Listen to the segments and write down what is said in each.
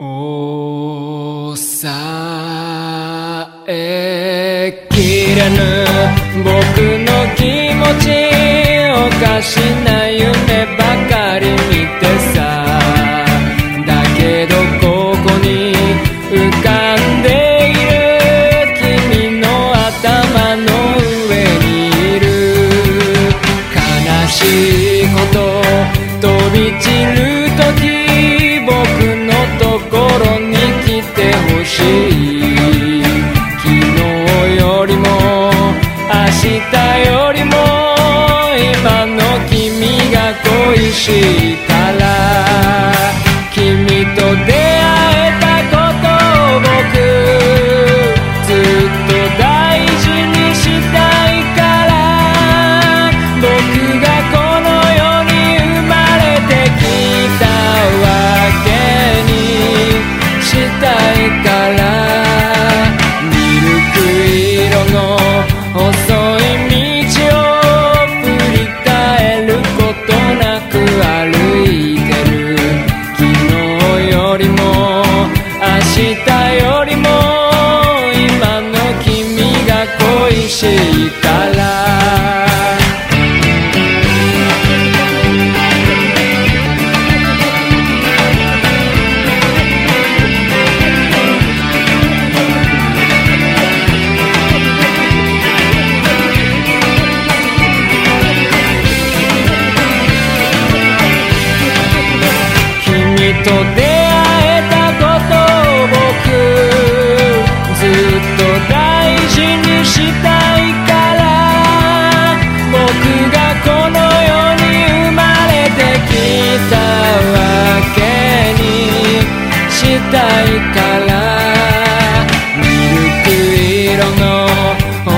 抑えきれぬ僕の気持ちおかしいよりも今の君が恋しい恋しいから。とたいからミルク色の細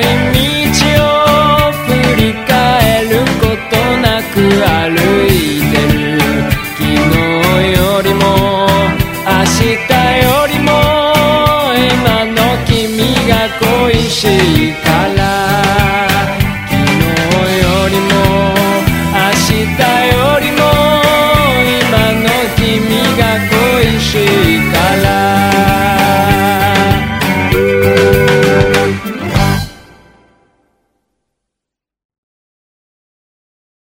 い道を振り返ることなく歩いてる。昨日よりも明日よりも今の君が恋しい。